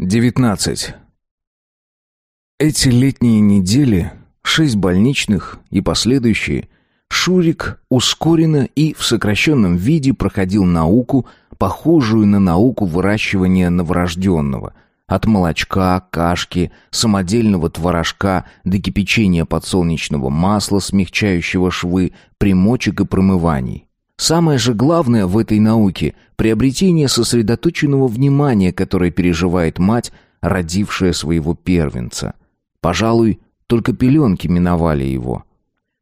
19. Эти летние недели, шесть больничных и последующие, Шурик ускоренно и в сокращенном виде проходил науку, похожую на науку выращивания новорожденного, от молочка, кашки, самодельного творожка до кипячения подсолнечного масла, смягчающего швы, примочек и промываний. Самое же главное в этой науке – приобретение сосредоточенного внимания, которое переживает мать, родившая своего первенца. Пожалуй, только пеленки миновали его.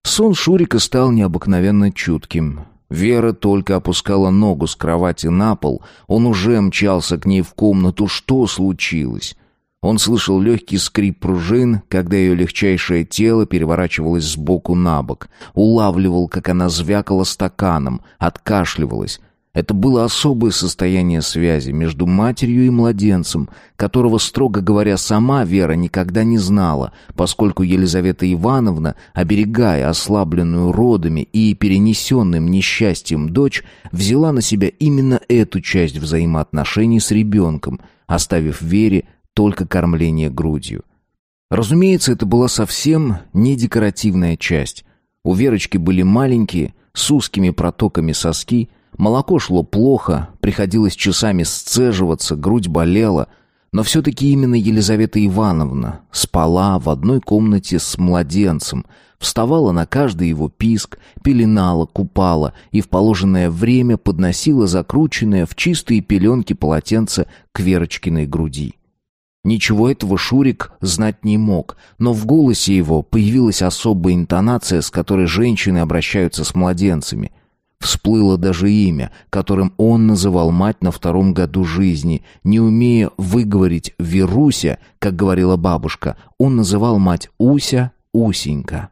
Сон Шурика стал необыкновенно чутким. Вера только опускала ногу с кровати на пол, он уже мчался к ней в комнату. Что случилось? Он слышал легкий скрип пружин, когда ее легчайшее тело переворачивалось сбоку на бок. Улавливал, как она звякала стаканом, откашливалась. Это было особое состояние связи между матерью и младенцем, которого, строго говоря, сама Вера никогда не знала, поскольку Елизавета Ивановна, оберегая ослабленную родами и перенесенным несчастьем дочь, взяла на себя именно эту часть взаимоотношений с ребенком, оставив Вере только кормление грудью. Разумеется, это была совсем не декоративная часть. У Верочки были маленькие, с узкими протоками соски, молоко шло плохо, приходилось часами сцеживаться, грудь болела — но все-таки именно Елизавета Ивановна спала в одной комнате с младенцем, вставала на каждый его писк, пеленала, купала и в положенное время подносила закрученное в чистые пеленки полотенце к Верочкиной груди. Ничего этого Шурик знать не мог, но в голосе его появилась особая интонация, с которой женщины обращаются с младенцами. Всплыло даже имя, которым он называл мать на втором году жизни. Не умея выговорить «Веруся», как говорила бабушка, он называл мать Уся Усенька.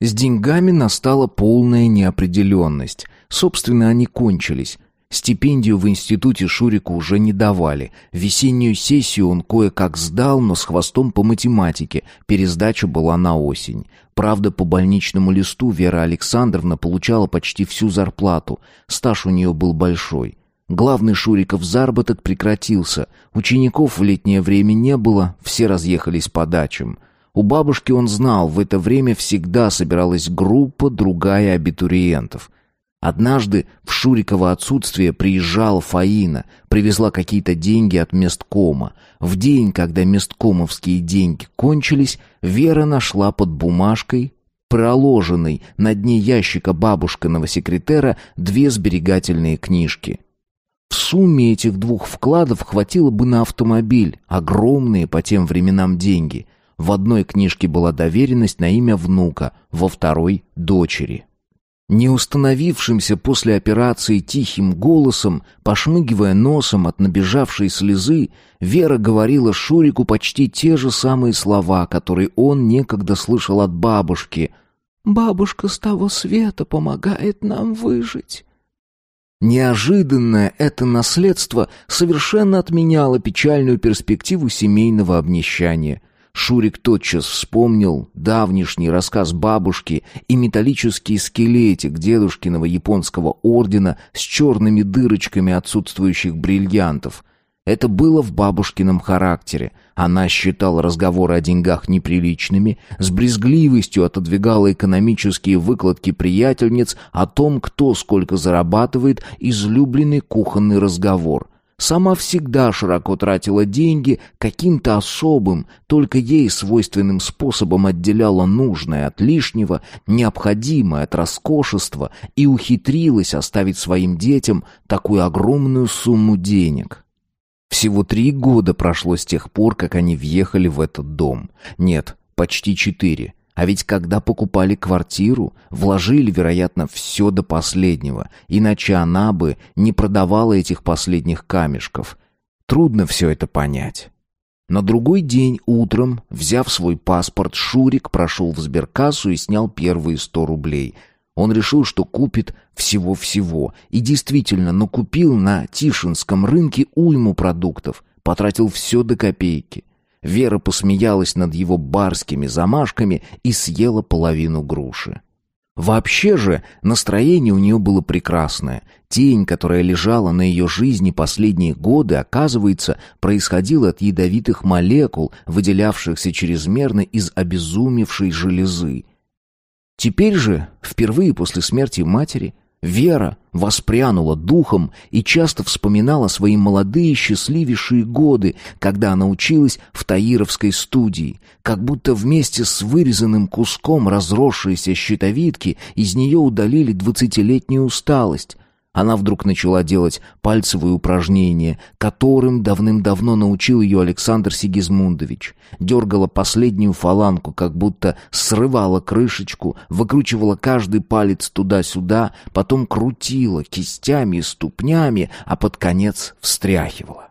С деньгами настала полная неопределенность. Собственно, они кончились. Стипендию в институте Шурику уже не давали. Весеннюю сессию он кое-как сдал, но с хвостом по математике. Пересдача была на осень. Правда, по больничному листу Вера Александровна получала почти всю зарплату. Стаж у нее был большой. Главный Шуриков заработок прекратился. Учеников в летнее время не было, все разъехались по дачам. У бабушки он знал, в это время всегда собиралась группа другая абитуриентов — Однажды в Шурикова отсутствие приезжала Фаина, привезла какие-то деньги от месткома. В день, когда месткомовские деньги кончились, Вера нашла под бумажкой, проложенной на дне ящика бабушкиного секретера, две сберегательные книжки. В сумме этих двух вкладов хватило бы на автомобиль, огромные по тем временам деньги. В одной книжке была доверенность на имя внука, во второй — дочери. Неустановившимся после операции тихим голосом, пошмыгивая носом от набежавшей слезы, Вера говорила Шурику почти те же самые слова, которые он некогда слышал от бабушки. «Бабушка с того света помогает нам выжить». Неожиданное это наследство совершенно отменяло печальную перспективу семейного обнищания — Шурик тотчас вспомнил давнишний рассказ бабушки и металлический скелетик дедушкиного японского ордена с черными дырочками отсутствующих бриллиантов. Это было в бабушкином характере. Она считала разговоры о деньгах неприличными, с брезгливостью отодвигала экономические выкладки приятельниц о том, кто сколько зарабатывает, излюбленный кухонный разговор. Сама всегда широко тратила деньги, каким-то особым, только ей свойственным способом отделяла нужное от лишнего, необходимое от роскошества и ухитрилась оставить своим детям такую огромную сумму денег. Всего три года прошло с тех пор, как они въехали в этот дом. Нет, почти четыре. А ведь когда покупали квартиру, вложили, вероятно, все до последнего, иначе она бы не продавала этих последних камешков. Трудно все это понять. На другой день утром, взяв свой паспорт, Шурик прошел в сберкассу и снял первые сто рублей. Он решил, что купит всего-всего, и действительно накупил на Тишинском рынке уйму продуктов, потратил все до копейки. Вера посмеялась над его барскими замашками и съела половину груши. Вообще же настроение у нее было прекрасное. Тень, которая лежала на ее жизни последние годы, оказывается, происходила от ядовитых молекул, выделявшихся чрезмерно из обезумевшей железы. Теперь же, впервые после смерти матери, Вера воспрянула духом и часто вспоминала свои молодые счастливейшие годы, когда она училась в Таировской студии, как будто вместе с вырезанным куском разросшейся щитовидки из нее удалили двадцатилетнюю усталость, она вдруг начала делать пальцевые упражнения, которым давным-давно научил ее Александр Сигизмундович. Дергала последнюю фаланку, как будто срывала крышечку, выкручивала каждый палец туда-сюда, потом крутила кистями и ступнями, а под конец встряхивала.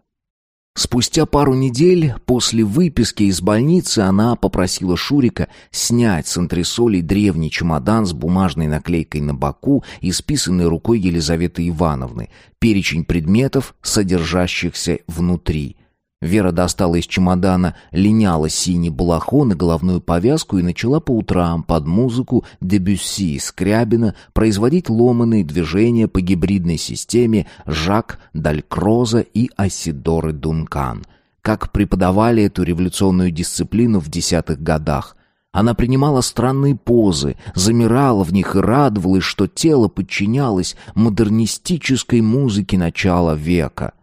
Спустя пару недель после выписки из больницы она попросила Шурика снять с антресолей древний чемодан с бумажной наклейкой на боку, и исписанной рукой Елизаветы Ивановны, перечень предметов, содержащихся внутри. Вера достала из чемодана линяло синий балахон и головную повязку и начала по утрам под музыку Дебюсси и Скрябина производить ломанные движения по гибридной системе Жак Далькроза и Асидоры Дункан. Как преподавали эту революционную дисциплину в десятых годах. Она принимала странные позы, замирала в них и радовалась, что тело подчинялось модернистической музыке начала века –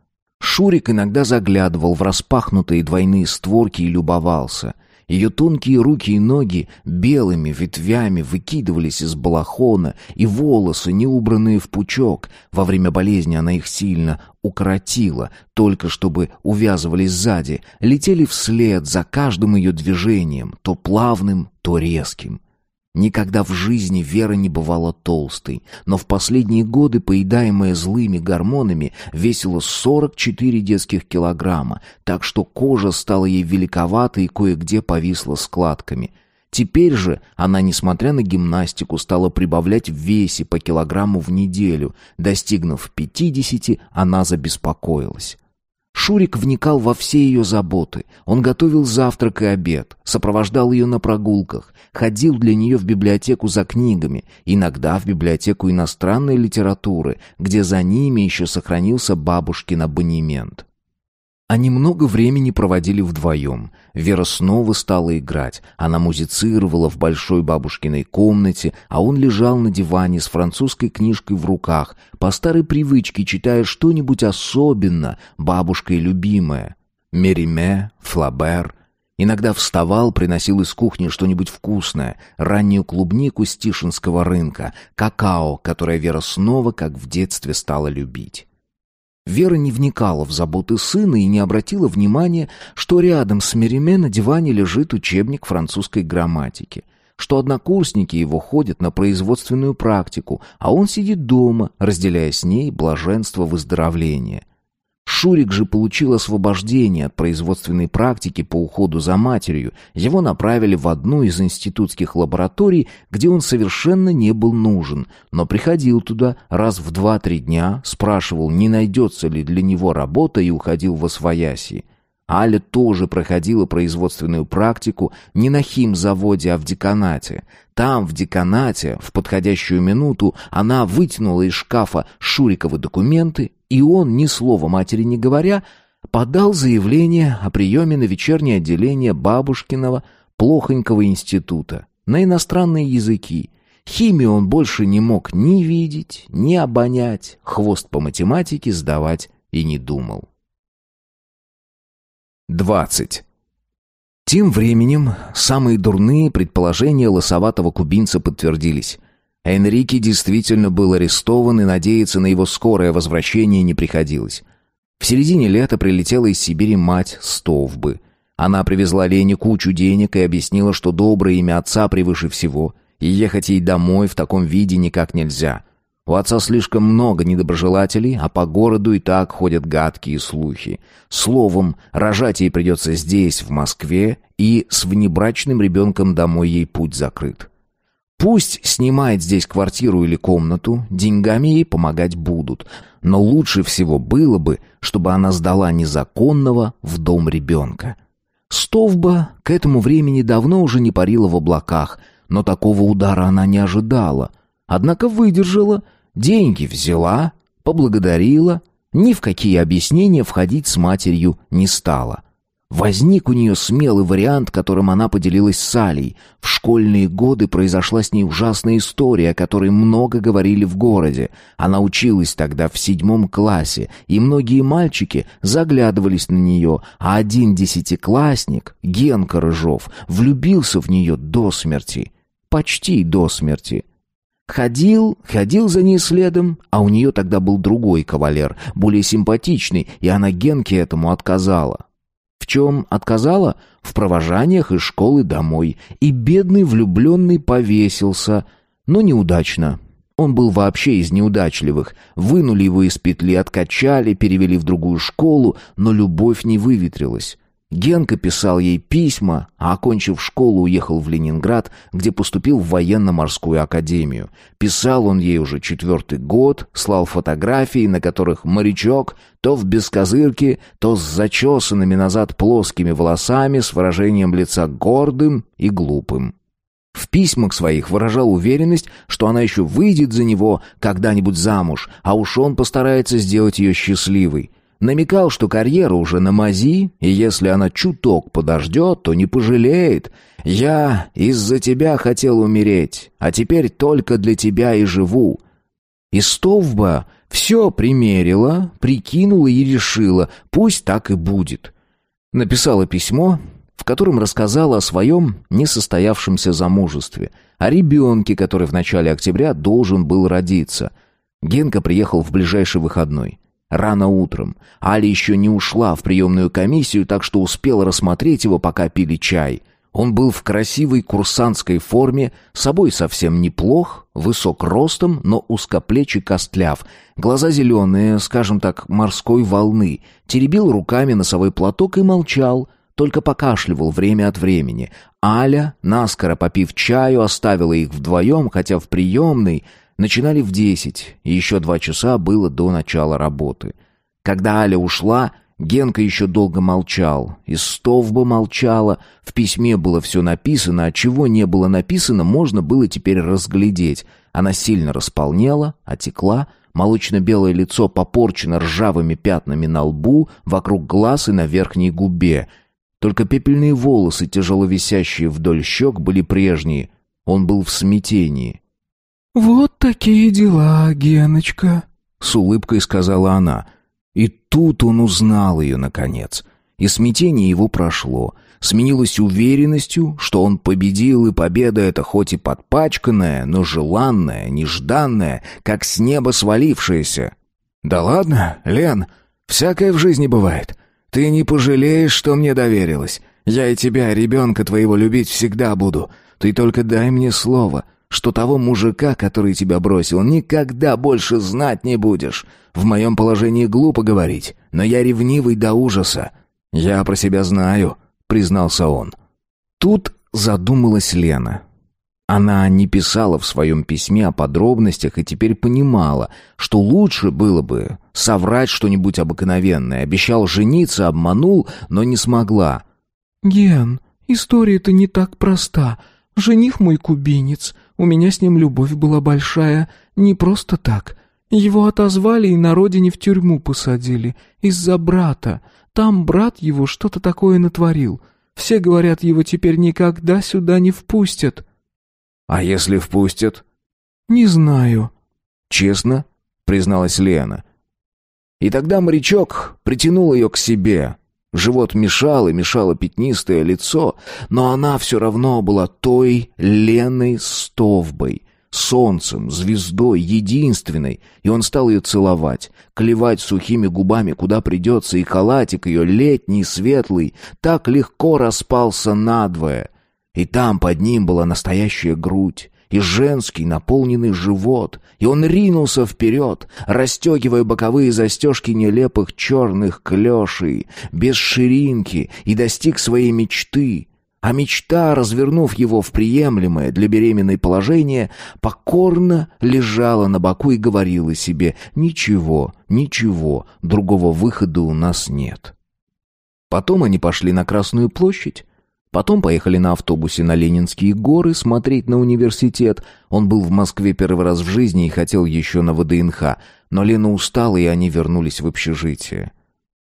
Шурик иногда заглядывал в распахнутые двойные створки и любовался. Ее тонкие руки и ноги белыми ветвями выкидывались из балахона, и волосы, не убранные в пучок. Во время болезни она их сильно укоротила, только чтобы увязывались сзади, летели вслед за каждым ее движением, то плавным, то резким. Никогда в жизни Вера не бывала толстой, но в последние годы, поедаемая злыми гормонами, весила 44 детских килограмма, так что кожа стала ей великоватой и кое-где повисла складками. Теперь же она, несмотря на гимнастику, стала прибавлять в весе по килограмму в неделю. Достигнув 50, она забеспокоилась. Шурик вникал во все ее заботы. Он готовил завтрак и обед, сопровождал ее на прогулках, ходил для нее в библиотеку за книгами, иногда в библиотеку иностранной литературы, где за ними еще сохранился бабушкин абонемент. Они много времени проводили вдвоем. Вера снова стала играть. Она музицировала в большой бабушкиной комнате, а он лежал на диване с французской книжкой в руках, по старой привычке читая что-нибудь особенно бабушкой любимое. Мериме, Флабер. Иногда вставал, приносил из кухни что-нибудь вкусное, раннюю клубнику с Тишинского рынка, какао, которое Вера снова, как в детстве, стала любить. Вера не вникала в заботы сына и не обратила внимания, что рядом с Мереме на диване лежит учебник французской грамматики, что однокурсники его ходят на производственную практику, а он сидит дома, разделяя с ней блаженство выздоровления. Шурик же получил освобождение от производственной практики по уходу за матерью. Его направили в одну из институтских лабораторий, где он совершенно не был нужен, но приходил туда раз в два-три дня, спрашивал, не найдется ли для него работа и уходил во свояси. Аля тоже проходила производственную практику не на химзаводе, а в деканате. Там, в деканате, в подходящую минуту, она вытянула из шкафа Шуриковы документы и он, ни слова матери не говоря, подал заявление о приеме на вечернее отделение бабушкиного плохонького института на иностранные языки. Химию он больше не мог ни видеть, ни обонять, хвост по математике сдавать и не думал. 20. Тем временем самые дурные предположения лосоватого кубинца подтвердились. Энрике действительно был арестован, и надеяться на его скорое возвращение не приходилось. В середине лета прилетела из Сибири мать Стовбы. Она привезла Лене кучу денег и объяснила, что доброе имя отца превыше всего, и ехать ей домой в таком виде никак нельзя. У отца слишком много недоброжелателей, а по городу и так ходят гадкие слухи. Словом, рожать ей придется здесь, в Москве, и с внебрачным ребенком домой ей путь закрыт. Пусть снимает здесь квартиру или комнату, деньгами ей помогать будут. Но лучше всего было бы, чтобы она сдала незаконного в дом ребенка. Стовба к этому времени давно уже не парила в облаках, но такого удара она не ожидала. Однако выдержала, деньги взяла, поблагодарила, ни в какие объяснения входить с матерью не стала. Возник у нее смелый вариант, которым она поделилась с Алей. В школьные годы произошла с ней ужасная история, о которой много говорили в городе. Она училась тогда в седьмом классе, и многие мальчики заглядывались на нее, а один десятиклассник, Генка Рыжов, влюбился в нее до смерти. Почти до смерти. Ходил, ходил за ней следом, а у нее тогда был другой кавалер, более симпатичный, и она Генке этому отказала. В чем отказала? В провожаниях из школы домой. И бедный влюбленный повесился, но неудачно. Он был вообще из неудачливых. Вынули его из петли, откачали, перевели в другую школу, но любовь не выветрилась. Генка писал ей письма, а окончив школу, уехал в Ленинград, где поступил в военно-морскую академию. Писал он ей уже четвертый год, слал фотографии, на которых морячок то в бескозырке, то с зачесанными назад плоскими волосами, с выражением лица гордым и глупым. В письмах своих выражал уверенность, что она еще выйдет за него когда-нибудь замуж, а уж он постарается сделать ее счастливой. Намекал, что карьера уже на мази, и если она чуток подождет, то не пожалеет. Я из-за тебя хотел умереть, а теперь только для тебя и живу. И Стовба все примерила, прикинула и решила, пусть так и будет. Написала письмо, в котором рассказала о своем несостоявшемся замужестве, о ребенке, который в начале октября должен был родиться. Генка приехал в ближайший выходной. Рано утром. Али еще не ушла в приемную комиссию, так что успел рассмотреть его, пока пили чай. Он был в красивой курсантской форме, собой совсем неплох, высок ростом, но узкоплечий костляв, глаза зеленые, скажем так, морской волны, теребил руками носовой платок и молчал, только покашливал время от времени. Аля, наскоро попив чаю, оставила их вдвоем, хотя в приемной Начинали в десять, и еще два часа было до начала работы. Когда Аля ушла, Генка еще долго молчал, и Стовба молчала, в письме было все написано, а чего не было написано, можно было теперь разглядеть. Она сильно располнела, отекла, молочно-белое лицо попорчено ржавыми пятнами на лбу, вокруг глаз и на верхней губе. Только пепельные волосы, тяжело висящие вдоль щек, были прежние. Он был в смятении. «Вот такие дела, Геночка», — с улыбкой сказала она. И тут он узнал ее, наконец. И смятение его прошло. Сменилось уверенностью, что он победил, и победа эта хоть и подпачканная, но желанная, нежданная, как с неба свалившаяся. «Да ладно, Лен, всякое в жизни бывает. Ты не пожалеешь, что мне доверилась. Я и тебя, ребенка твоего, любить всегда буду. Ты только дай мне слово» что того мужика, который тебя бросил, никогда больше знать не будешь. В моем положении глупо говорить, но я ревнивый до ужаса. Я про себя знаю, признался он. Тут задумалась Лена. Она не писала в своем письме о подробностях и теперь понимала, что лучше было бы соврать что-нибудь обыкновенное. Обещал жениться, обманул, но не смогла. «Ген, история-то не так проста. Жених мой кубинец. У меня с ним любовь была большая, не просто так. Его отозвали и на родине в тюрьму посадили, из-за брата. Там брат его что-то такое натворил. Все говорят, его теперь никогда сюда не впустят». «А если впустят?» «Не знаю». «Честно?» — призналась Лена. И тогда морячок притянул ее к себе, Живот мешал и мешало пятнистое лицо, но она все равно была той Леной Стовбой, солнцем, звездой, единственной, и он стал ее целовать, клевать сухими губами, куда придется, и халатик ее, летний, светлый, так легко распался надвое. И там под ним была настоящая грудь, и женский наполненный живот, и он ринулся вперед, расстегивая боковые застежки нелепых черных клешей, без ширинки, и достиг своей мечты. А мечта, развернув его в приемлемое для беременной положение, покорно лежала на боку и говорила себе «Ничего, ничего, другого выхода у нас нет». Потом они пошли на Красную площадь, Потом поехали на автобусе на Ленинские горы смотреть на университет. Он был в Москве первый раз в жизни и хотел еще на ВДНХ, но Лена устала, и они вернулись в общежитие.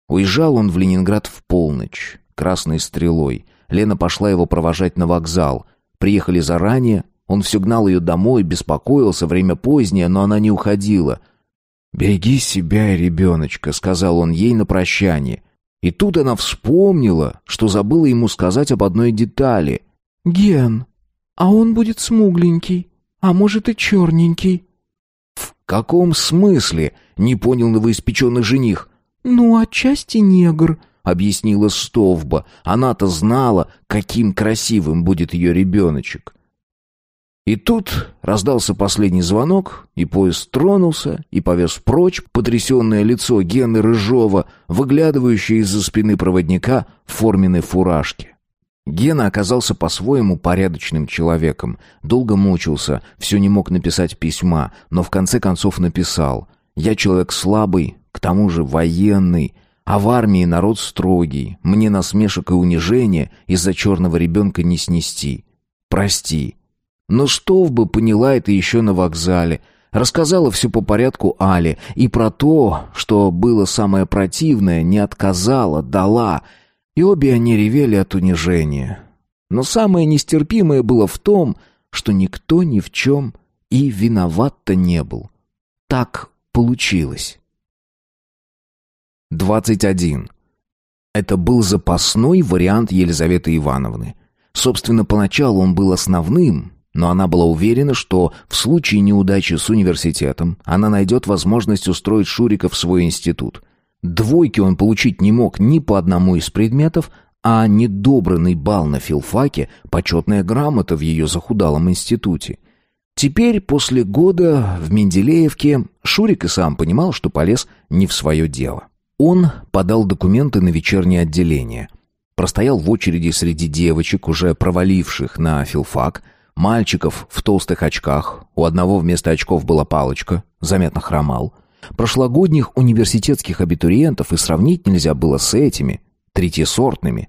Уезжал он в Ленинград в полночь, красной стрелой. Лена пошла его провожать на вокзал. Приехали заранее, он все гнал ее домой, беспокоился, время позднее, но она не уходила. «Береги себя ребеночка», — сказал он ей на прощание. И тут она вспомнила, что забыла ему сказать об одной детали. «Ген, а он будет смугленький, а может и черненький». «В каком смысле?» — не понял новоиспеченный жених. «Ну, отчасти негр», — объяснила Стовба. Она-то знала, каким красивым будет ее ребеночек. И тут раздался последний звонок, и поезд тронулся и повез прочь потрясенное лицо Гены Рыжова, выглядывающее из-за спины проводника в форменной фуражке. Гена оказался по-своему порядочным человеком, долго мучился, все не мог написать письма, но в конце концов написал «Я человек слабый, к тому же военный, а в армии народ строгий, мне насмешек и унижения из-за черного ребенка не снести. Прости, но Штовба поняла это еще на вокзале, рассказала все по порядку Але, и про то, что было самое противное, не отказала, дала, и обе они ревели от унижения. Но самое нестерпимое было в том, что никто ни в чем и виноват-то не был. Так получилось. 21. Это был запасной вариант Елизаветы Ивановны. Собственно, поначалу он был основным, но она была уверена, что в случае неудачи с университетом она найдет возможность устроить Шурика в свой институт. Двойки он получить не мог ни по одному из предметов, а недобранный бал на филфаке — почетная грамота в ее захудалом институте. Теперь, после года в Менделеевке, Шурик и сам понимал, что полез не в свое дело. Он подал документы на вечернее отделение. Простоял в очереди среди девочек, уже проваливших на филфак — Мальчиков в толстых очках, у одного вместо очков была палочка, заметно хромал. Прошлогодних университетских абитуриентов и сравнить нельзя было с этими, третьесортными.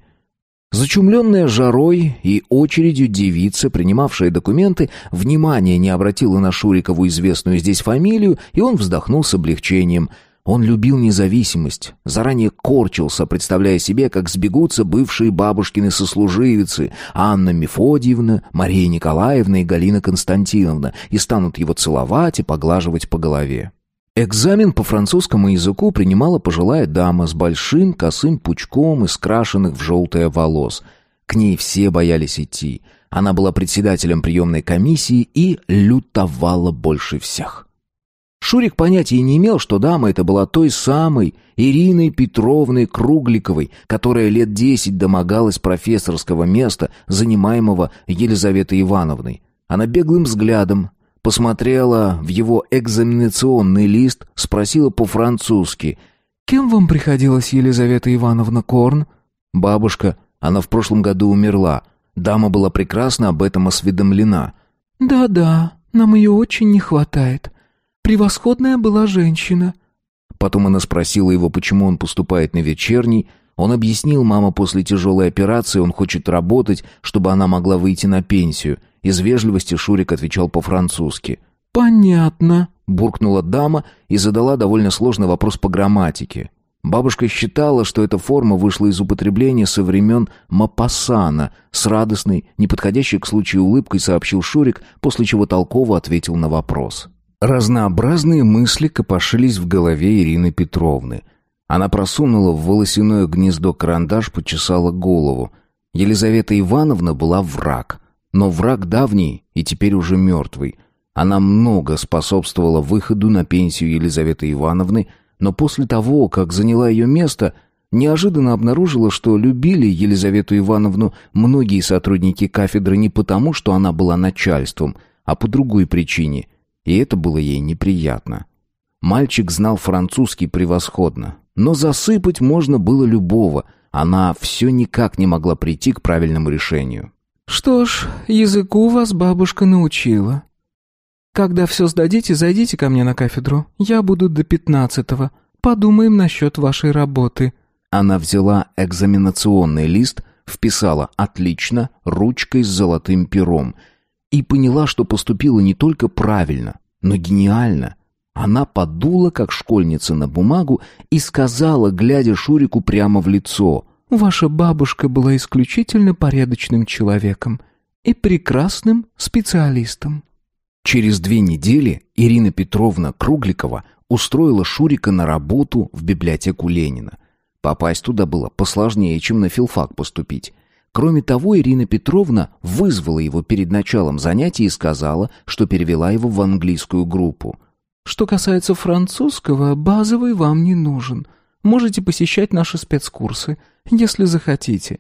Зачумленная жарой и очередью девица, принимавшая документы, внимания не обратила на Шурикову известную здесь фамилию, и он вздохнул с облегчением – он любил независимость, заранее корчился, представляя себе, как сбегутся бывшие бабушкины сослуживицы Анна Мефодьевна, Мария Николаевна и Галина Константиновна и станут его целовать и поглаживать по голове. Экзамен по французскому языку принимала пожилая дама с большим косым пучком из крашеных в желтое волос. К ней все боялись идти. Она была председателем приемной комиссии и лютовала больше всех. Шурик понятия не имел, что дама это была той самой Ириной Петровной Кругликовой, которая лет десять домогалась профессорского места, занимаемого Елизаветой Ивановной. Она беглым взглядом посмотрела в его экзаменационный лист, спросила по-французски «Кем вам приходилась Елизавета Ивановна Корн?» «Бабушка. Она в прошлом году умерла. Дама была прекрасно об этом осведомлена». «Да-да, нам ее очень не хватает». Превосходная была женщина». Потом она спросила его, почему он поступает на вечерний. Он объяснил, мама после тяжелой операции, он хочет работать, чтобы она могла выйти на пенсию. Из вежливости Шурик отвечал по-французски. «Понятно», — буркнула дама и задала довольно сложный вопрос по грамматике. Бабушка считала, что эта форма вышла из употребления со времен Мапасана. С радостной, неподходящей к случаю улыбкой сообщил Шурик, после чего толково ответил на вопрос. Разнообразные мысли копошились в голове Ирины Петровны. Она просунула в волосяное гнездо карандаш, почесала голову. Елизавета Ивановна была враг. Но враг давний и теперь уже мертвый. Она много способствовала выходу на пенсию Елизаветы Ивановны, но после того, как заняла ее место, неожиданно обнаружила, что любили Елизавету Ивановну многие сотрудники кафедры не потому, что она была начальством, а по другой причине – и это было ей неприятно. Мальчик знал французский превосходно, но засыпать можно было любого, она все никак не могла прийти к правильному решению. «Что ж, языку вас бабушка научила. Когда все сдадите, зайдите ко мне на кафедру, я буду до пятнадцатого, подумаем насчет вашей работы». Она взяла экзаменационный лист, вписала «отлично» ручкой с золотым пером – и поняла, что поступила не только правильно, но гениально. Она подула, как школьница, на бумагу и сказала, глядя Шурику прямо в лицо, «Ваша бабушка была исключительно порядочным человеком и прекрасным специалистом». Через две недели Ирина Петровна Кругликова устроила Шурика на работу в библиотеку Ленина. Попасть туда было посложнее, чем на филфак поступить. Кроме того, Ирина Петровна вызвала его перед началом занятий и сказала, что перевела его в английскую группу. «Что касается французского, базовый вам не нужен. Можете посещать наши спецкурсы, если захотите».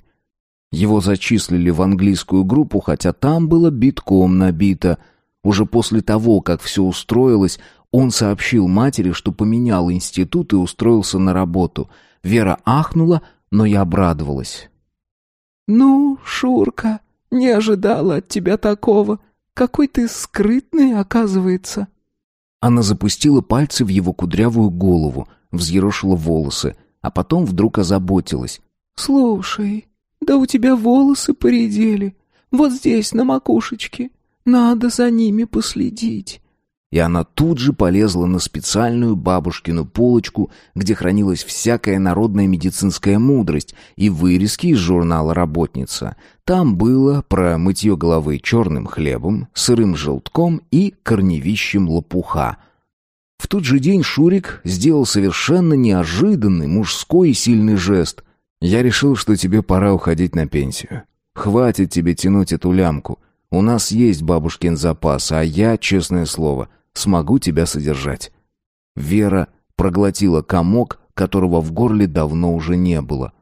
Его зачислили в английскую группу, хотя там было битком набито. Уже после того, как все устроилось, он сообщил матери, что поменял институт и устроился на работу. Вера ахнула, но я обрадовалась. «Ну, Шурка, не ожидала от тебя такого. Какой ты скрытный, оказывается». Она запустила пальцы в его кудрявую голову, взъерошила волосы, а потом вдруг озаботилась. «Слушай, да у тебя волосы поредели. Вот здесь, на макушечке. Надо за ними последить. И она тут же полезла на специальную бабушкину полочку, где хранилась всякая народная медицинская мудрость и вырезки из журнала «Работница». Там было про мытье головы черным хлебом, сырым желтком и корневищем лопуха – в тот же день Шурик сделал совершенно неожиданный мужской и сильный жест. «Я решил, что тебе пора уходить на пенсию. Хватит тебе тянуть эту лямку. У нас есть бабушкин запас, а я, честное слово, смогу тебя содержать». Вера проглотила комок, которого в горле давно уже не было.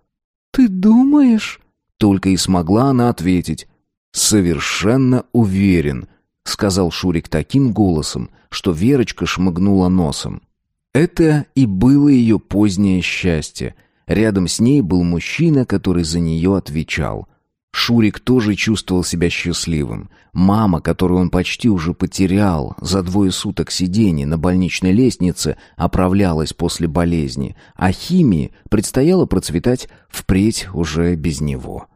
«Ты думаешь?» Только и смогла она ответить. «Совершенно уверен», — сказал Шурик таким голосом, что Верочка шмыгнула носом. Это и было ее позднее счастье. Рядом с ней был мужчина, который за нее отвечал — Шурик тоже чувствовал себя счастливым. Мама, которую он почти уже потерял за двое суток сидений на больничной лестнице, оправлялась после болезни, а химии предстояло процветать впредь уже без него.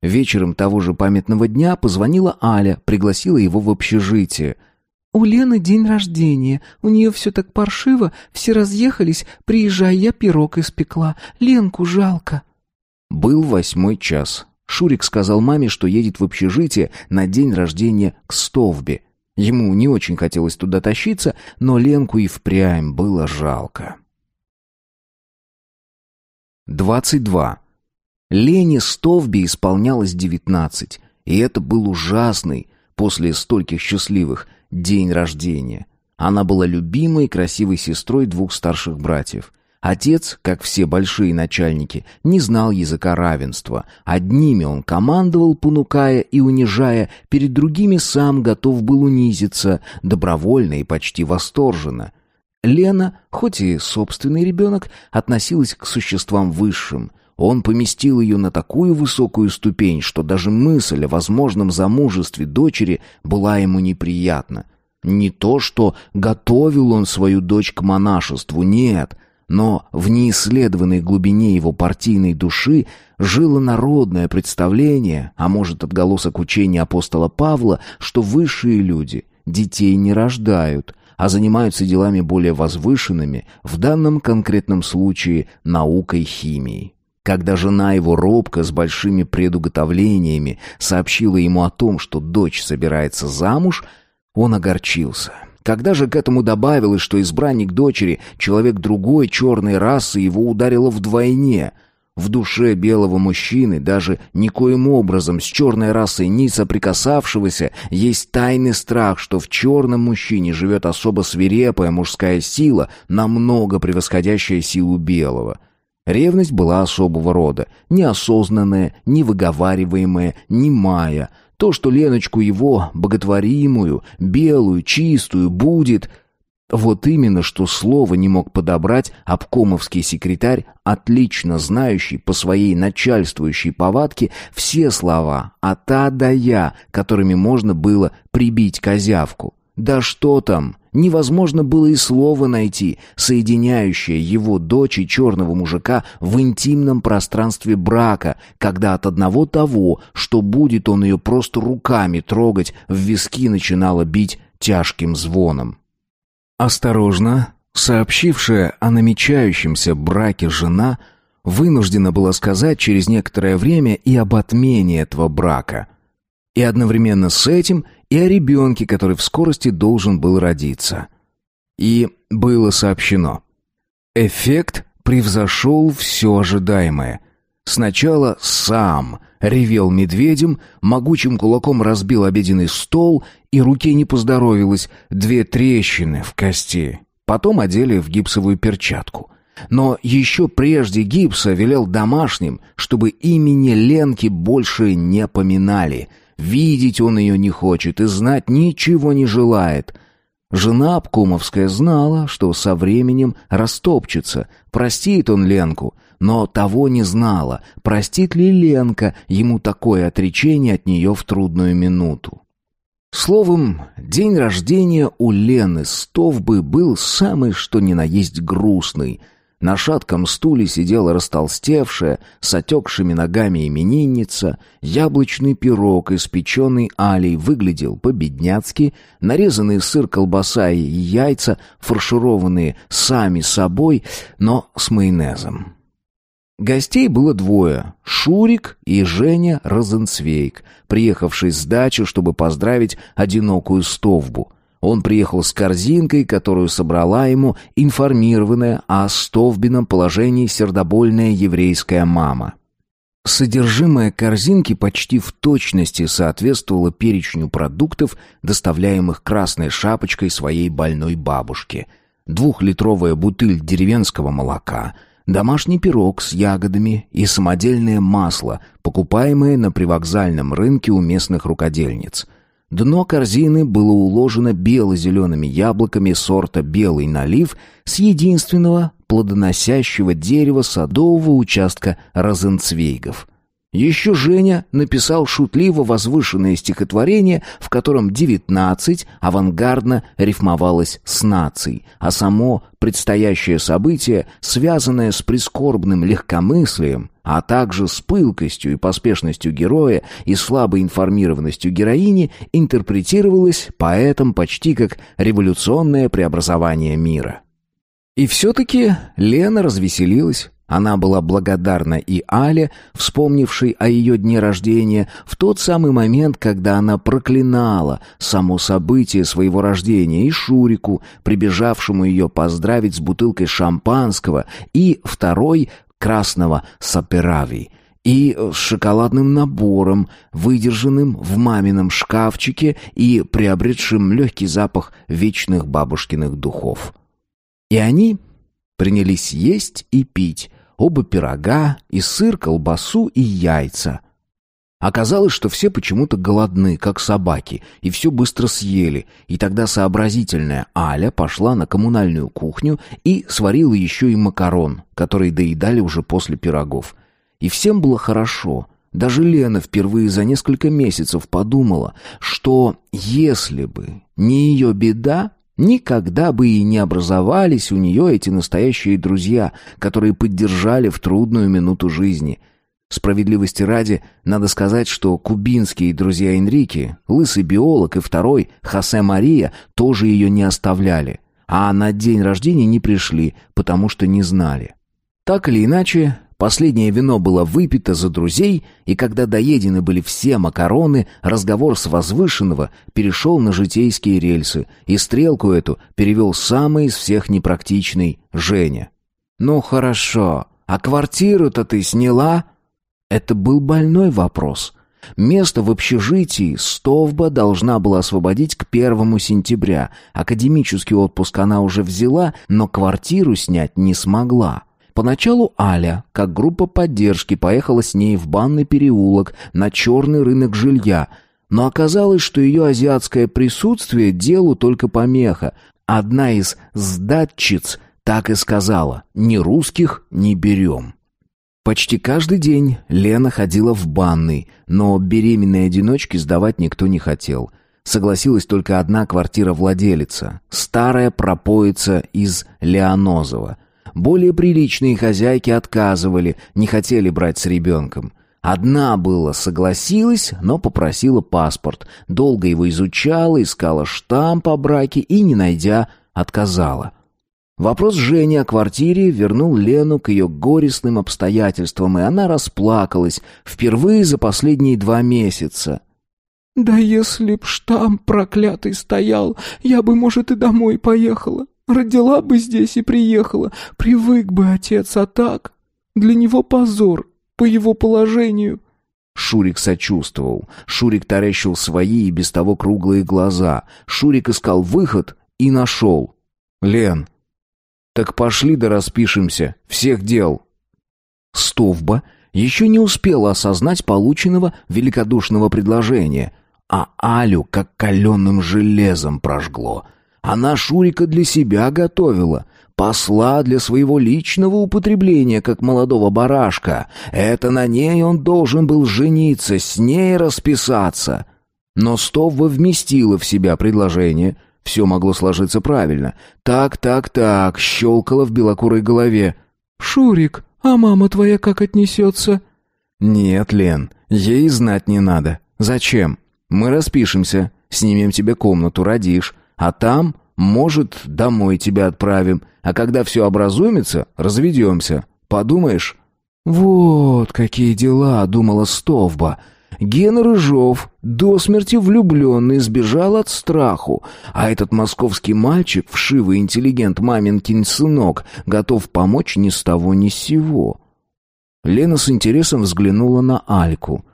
Вечером того же памятного дня позвонила Аля, пригласила его в общежитие. «У Лены день рождения. У нее все так паршиво. Все разъехались. Приезжай, я пирог испекла. Ленку жалко». Был восьмой час. Шурик сказал маме, что едет в общежитие на день рождения к Стовбе. Ему не очень хотелось туда тащиться, но Ленку и впрямь было жалко. 22. Лене Стовбе исполнялось 19, и это был ужасный, после стольких счастливых, день рождения. Она была любимой и красивой сестрой двух старших братьев. Отец, как все большие начальники, не знал языка равенства. Одними он командовал, понукая и унижая, перед другими сам готов был унизиться, добровольно и почти восторженно. Лена, хоть и собственный ребенок, относилась к существам высшим. Он поместил ее на такую высокую ступень, что даже мысль о возможном замужестве дочери была ему неприятна. Не то, что готовил он свою дочь к монашеству, нет — но в неисследованной глубине его партийной души жило народное представление, а может отголосок учения апостола Павла, что высшие люди детей не рождают, а занимаются делами более возвышенными, в данном конкретном случае наукой химии. Когда жена его робко с большими предуготовлениями сообщила ему о том, что дочь собирается замуж, он огорчился – когда же к этому добавилось, что избранник дочери, человек другой черной расы, его ударило вдвойне – в душе белого мужчины, даже никоим образом с черной расой не соприкасавшегося, есть тайный страх, что в черном мужчине живет особо свирепая мужская сила, намного превосходящая силу белого. Ревность была особого рода, неосознанная, невыговариваемая, немая – то, что Леночку его, боготворимую, белую, чистую, будет... Вот именно, что слово не мог подобрать обкомовский секретарь, отлично знающий по своей начальствующей повадке все слова «а та да я», которыми можно было прибить козявку. Да что там, невозможно было и слова найти, соединяющее его дочь и черного мужика в интимном пространстве брака, когда от одного того, что будет он ее просто руками трогать, в виски начинало бить тяжким звоном. Осторожно, сообщившая о намечающемся браке жена, вынуждена была сказать через некоторое время и об отмене этого брака – и одновременно с этим и о ребенке, который в скорости должен был родиться. И было сообщено. Эффект превзошел все ожидаемое. Сначала сам ревел медведем, могучим кулаком разбил обеденный стол, и руке не поздоровилось, две трещины в кости. Потом одели в гипсовую перчатку — но еще прежде гипса велел домашним, чтобы имени Ленки больше не поминали, Видеть он ее не хочет и знать ничего не желает. Жена Обкумовская знала, что со временем растопчется, простит он Ленку, но того не знала, простит ли Ленка ему такое отречение от нее в трудную минуту. Словом, день рождения у Лены Стовбы был самый что ни на есть грустный — на шатком стуле сидела растолстевшая, с отекшими ногами именинница, яблочный пирог, испеченный алей, выглядел по-бедняцки, нарезанный сыр, колбаса и яйца, фаршированные сами собой, но с майонезом. Гостей было двое — Шурик и Женя Розенцвейк, приехавший с дачи, чтобы поздравить одинокую стовбу — он приехал с корзинкой, которую собрала ему информированная о Стовбином положении сердобольная еврейская мама. Содержимое корзинки почти в точности соответствовало перечню продуктов, доставляемых красной шапочкой своей больной бабушке. Двухлитровая бутыль деревенского молока, домашний пирог с ягодами и самодельное масло, покупаемое на привокзальном рынке у местных рукодельниц – Дно корзины было уложено бело-зелеными яблоками сорта «Белый налив» с единственного плодоносящего дерева садового участка розенцвейгов – еще Женя написал шутливо возвышенное стихотворение, в котором девятнадцать авангардно рифмовалось с нацией, а само предстоящее событие, связанное с прискорбным легкомыслием, а также с пылкостью и поспешностью героя и слабой информированностью героини, интерпретировалось поэтом почти как революционное преобразование мира. И все-таки Лена развеселилась. Она была благодарна и Але, вспомнившей о ее дне рождения, в тот самый момент, когда она проклинала само событие своего рождения, и Шурику, прибежавшему ее поздравить с бутылкой шампанского, и второй красного саперави, и с шоколадным набором, выдержанным в мамином шкафчике и приобретшим легкий запах вечных бабушкиных духов. — и они принялись есть и пить оба пирога, и сыр, колбасу и яйца. Оказалось, что все почему-то голодны, как собаки, и все быстро съели, и тогда сообразительная Аля пошла на коммунальную кухню и сварила еще и макарон, который доедали уже после пирогов. И всем было хорошо. Даже Лена впервые за несколько месяцев подумала, что если бы не ее беда, Никогда бы и не образовались у нее эти настоящие друзья, которые поддержали в трудную минуту жизни. Справедливости ради, надо сказать, что кубинские друзья Энрике, лысый биолог и второй, Хосе Мария, тоже ее не оставляли. А на день рождения не пришли, потому что не знали. Так или иначе, Последнее вино было выпито за друзей, и когда доедены были все макароны, разговор с возвышенного перешел на житейские рельсы, и стрелку эту перевел самый из всех непрактичный Женя. «Ну хорошо, а квартиру-то ты сняла?» Это был больной вопрос. Место в общежитии Стовба должна была освободить к первому сентября. Академический отпуск она уже взяла, но квартиру снять не смогла. Поначалу Аля, как группа поддержки, поехала с ней в банный переулок на черный рынок жилья, но оказалось, что ее азиатское присутствие делу только помеха. Одна из сдатчиц так и сказала «ни русских не берем». Почти каждый день Лена ходила в банный, но беременной одиночки сдавать никто не хотел. Согласилась только одна квартира владелица, старая пропоица из Леонозова – более приличные хозяйки отказывали, не хотели брать с ребенком. Одна была согласилась, но попросила паспорт. Долго его изучала, искала штамп о браке и, не найдя, отказала. Вопрос Жени о квартире вернул Лену к ее горестным обстоятельствам, и она расплакалась впервые за последние два месяца. «Да если б штамп проклятый стоял, я бы, может, и домой поехала. Родила бы здесь и приехала, привык бы отец, а так... Для него позор, по его положению». Шурик сочувствовал. Шурик таращил свои и без того круглые глаза. Шурик искал выход и нашел. «Лен, так пошли да распишемся. Всех дел». Стовба еще не успела осознать полученного великодушного предложения, а Алю как каленым железом прожгло — она Шурика для себя готовила, посла для своего личного употребления, как молодого барашка. Это на ней он должен был жениться, с ней расписаться. Но Стовва вместила в себя предложение. Все могло сложиться правильно. Так, так, так, щелкала в белокурой голове. «Шурик, а мама твоя как отнесется?» «Нет, Лен, ей знать не надо. Зачем? Мы распишемся, снимем тебе комнату, родишь. А там, может, домой тебя отправим. А когда все образумится, разведемся. Подумаешь?» «Вот какие дела», — думала Стовба. Гена Рыжов, до смерти влюбленный, сбежал от страху, а этот московский мальчик, вшивый интеллигент маменькин сынок, готов помочь ни с того ни с сего. Лена с интересом взглянула на Альку.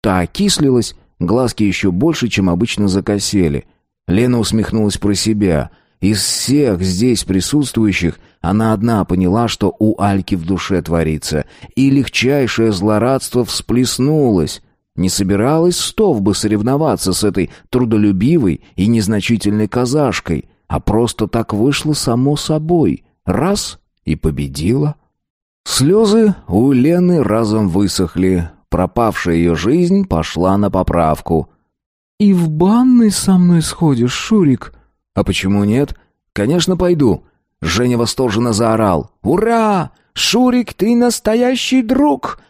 Та окислилась, глазки еще больше, чем обычно закосели. Лена усмехнулась про себя. Из всех здесь присутствующих она одна поняла, что у Альки в душе творится, и легчайшее злорадство всплеснулось. Не собиралась Стов бы соревноваться с этой трудолюбивой и незначительной казашкой, а просто так вышло само собой. Раз — и победила. Слезы у Лены разом высохли. Пропавшая ее жизнь пошла на поправку и в банный со мной сходишь, Шурик?» «А почему нет?» «Конечно, пойду». Женя восторженно заорал. «Ура! Шурик, ты настоящий друг!»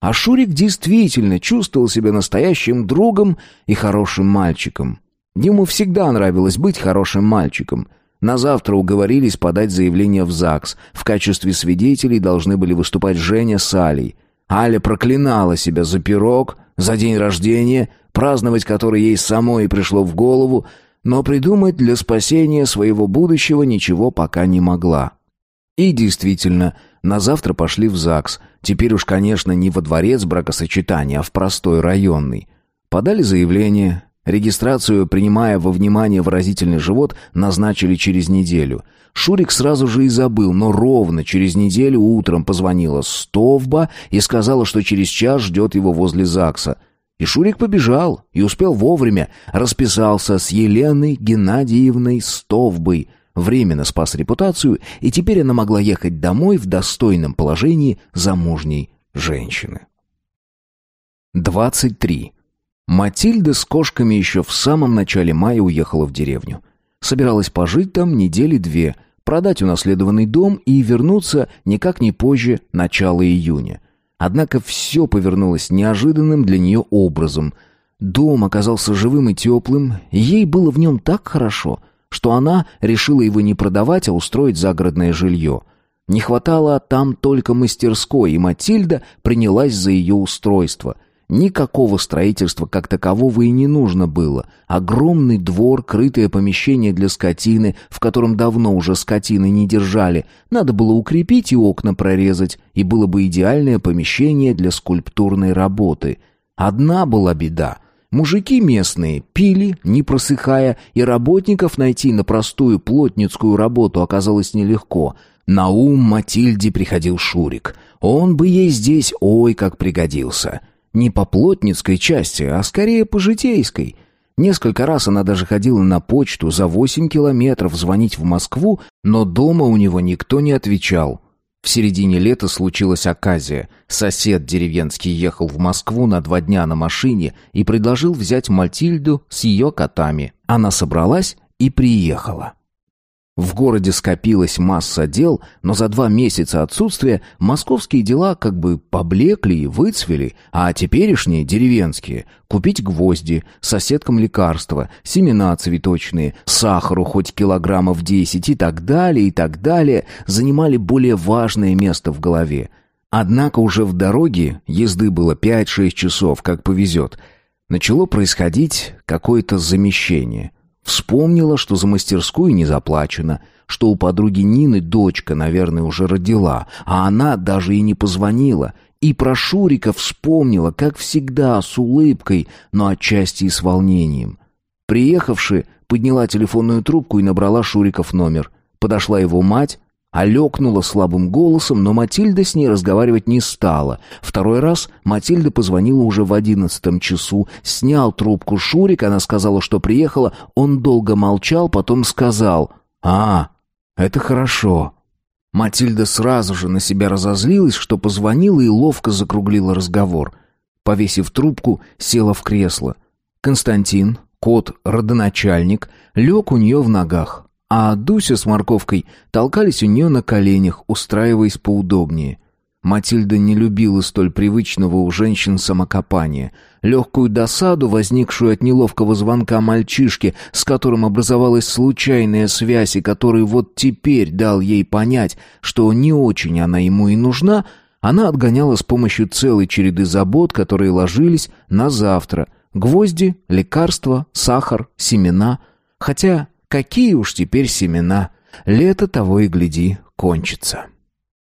А Шурик действительно чувствовал себя настоящим другом и хорошим мальчиком. Ему всегда нравилось быть хорошим мальчиком. На завтра уговорились подать заявление в ЗАГС. В качестве свидетелей должны были выступать Женя с Алей. Аля проклинала себя за пирог, за день рождения праздновать который ей самой пришло в голову, но придумать для спасения своего будущего ничего пока не могла. И действительно, на завтра пошли в ЗАГС, теперь уж, конечно, не во дворец бракосочетания, а в простой районный. Подали заявление, Регистрацию, принимая во внимание выразительный живот, назначили через неделю. Шурик сразу же и забыл, но ровно через неделю утром позвонила Стовба и сказала, что через час ждет его возле ЗАГСа. И Шурик побежал, и успел вовремя. Расписался с Еленой Геннадиевной Стовбой. Временно спас репутацию, и теперь она могла ехать домой в достойном положении замужней женщины. 23. Матильда с кошками еще в самом начале мая уехала в деревню. Собиралась пожить там недели две, продать унаследованный дом и вернуться никак не позже начала июня. Однако все повернулось неожиданным для нее образом. Дом оказался живым и теплым, и ей было в нем так хорошо, что она решила его не продавать, а устроить загородное жилье. Не хватало а там только мастерской, и Матильда принялась за ее устройство — Никакого строительства как такового и не нужно было. Огромный двор, крытое помещение для скотины, в котором давно уже скотины не держали. Надо было укрепить и окна прорезать, и было бы идеальное помещение для скульптурной работы. Одна была беда. Мужики местные пили, не просыхая, и работников найти на простую плотницкую работу оказалось нелегко. На ум Матильде приходил Шурик. Он бы ей здесь ой как пригодился. — не по плотницкой части, а скорее по житейской. Несколько раз она даже ходила на почту за 8 километров звонить в Москву, но дома у него никто не отвечал. В середине лета случилась оказия. Сосед деревенский ехал в Москву на два дня на машине и предложил взять Матильду с ее котами. Она собралась и приехала. В городе скопилась масса дел, но за два месяца отсутствия московские дела как бы поблекли и выцвели, а теперешние деревенские — купить гвозди, соседкам лекарства, семена цветочные, сахару хоть килограммов десять и так далее, и так далее — занимали более важное место в голове. Однако уже в дороге, езды было 5-6 часов, как повезет, начало происходить какое-то замещение — Вспомнила, что за мастерскую не заплачено, что у подруги Нины дочка, наверное, уже родила, а она даже и не позвонила. И про Шурика вспомнила, как всегда, с улыбкой, но отчасти и с волнением. Приехавши, подняла телефонную трубку и набрала Шуриков номер. Подошла его мать, Алекнула слабым голосом, но Матильда с ней разговаривать не стала. Второй раз Матильда позвонила уже в одиннадцатом часу. Снял трубку Шурик, она сказала, что приехала. Он долго молчал, потом сказал «А, это хорошо». Матильда сразу же на себя разозлилась, что позвонила и ловко закруглила разговор. Повесив трубку, села в кресло. Константин, кот-родоначальник, лег у нее в ногах а Дуся с морковкой толкались у нее на коленях, устраиваясь поудобнее. Матильда не любила столь привычного у женщин самокопания. Легкую досаду, возникшую от неловкого звонка мальчишки, с которым образовалась случайная связь, и который вот теперь дал ей понять, что не очень она ему и нужна, она отгоняла с помощью целой череды забот, которые ложились на завтра. Гвозди, лекарства, сахар, семена. Хотя Какие уж теперь семена. Лето того и гляди, кончится.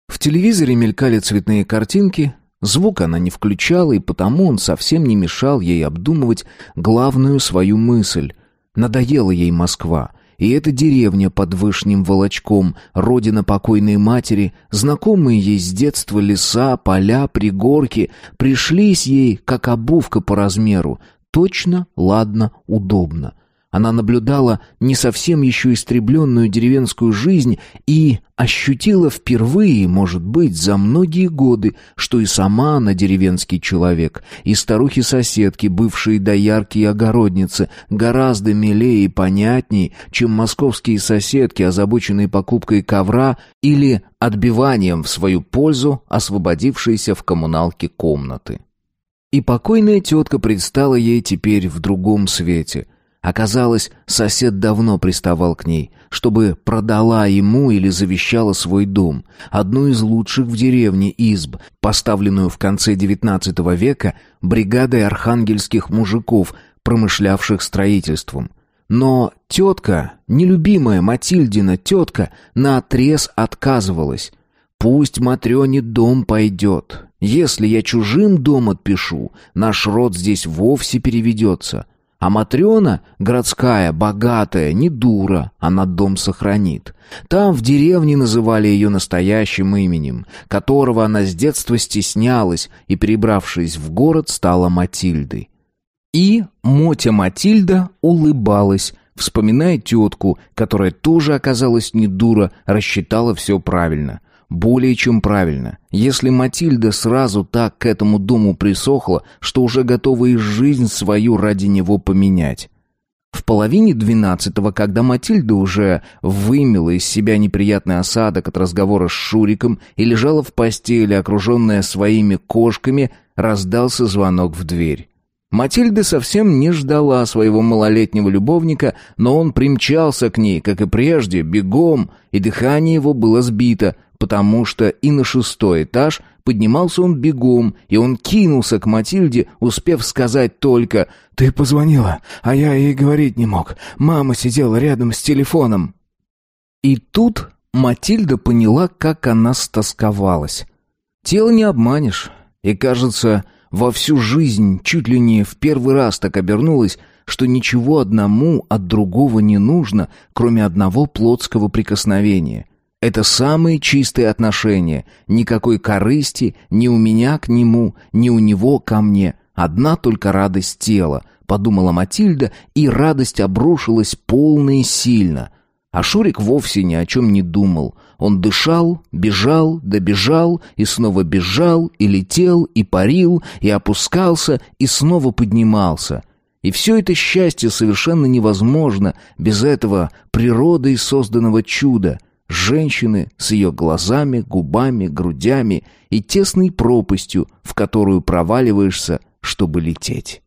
В телевизоре мелькали цветные картинки, звук она не включала, и потому он совсем не мешал ей обдумывать главную свою мысль. Надоела ей Москва — и эта деревня под Вышним Волочком, родина покойной матери, знакомые ей с детства леса, поля, пригорки, пришлись ей, как обувка по размеру, точно, ладно, удобно. Она наблюдала не совсем еще истребленную деревенскую жизнь и ощутила впервые, может быть, за многие годы, что и сама она деревенский человек, и старухи-соседки, бывшие доярки и огородницы, гораздо милее и понятней, чем московские соседки, озабоченные покупкой ковра или отбиванием в свою пользу освободившейся в коммуналке комнаты. И покойная тетка предстала ей теперь в другом свете, Оказалось, сосед давно приставал к ней, чтобы продала ему или завещала свой дом, одну из лучших в деревне изб, поставленную в конце XIX века бригадой архангельских мужиков, промышлявших строительством. Но тетка, нелюбимая Матильдина тетка, наотрез отказывалась. «Пусть Матрёне дом пойдет. Если я чужим дом отпишу, наш род здесь вовсе переведется. А Матрена, городская, богатая, не дура, она дом сохранит. Там в деревне называли ее настоящим именем, которого она с детства стеснялась и, перебравшись в город, стала Матильдой. И Мотя Матильда улыбалась, вспоминая тетку, которая тоже оказалась не дура, рассчитала все правильно — более чем правильно. Если Матильда сразу так к этому дому присохла, что уже готова и жизнь свою ради него поменять. В половине двенадцатого, когда Матильда уже вымела из себя неприятный осадок от разговора с Шуриком и лежала в постели, окруженная своими кошками, раздался звонок в дверь. Матильда совсем не ждала своего малолетнего любовника, но он примчался к ней, как и прежде, бегом, и дыхание его было сбито потому что и на шестой этаж поднимался он бегом, и он кинулся к Матильде, успев сказать только «Ты позвонила, а я ей говорить не мог. Мама сидела рядом с телефоном». И тут Матильда поняла, как она стосковалась. Тело не обманешь, и, кажется, во всю жизнь чуть ли не в первый раз так обернулась, что ничего одному от другого не нужно, кроме одного плотского прикосновения. Это самые чистые отношения, никакой корысти ни у меня к нему, ни у него ко мне. Одна только радость тела, подумала Матильда, и радость обрушилась полно и сильно. А Шурик вовсе ни о чем не думал. Он дышал, бежал, добежал, и снова бежал, и летел, и парил, и опускался, и снова поднимался. И все это счастье совершенно невозможно без этого природой созданного чуда — женщины с ее глазами, губами, грудями и тесной пропастью, в которую проваливаешься, чтобы лететь.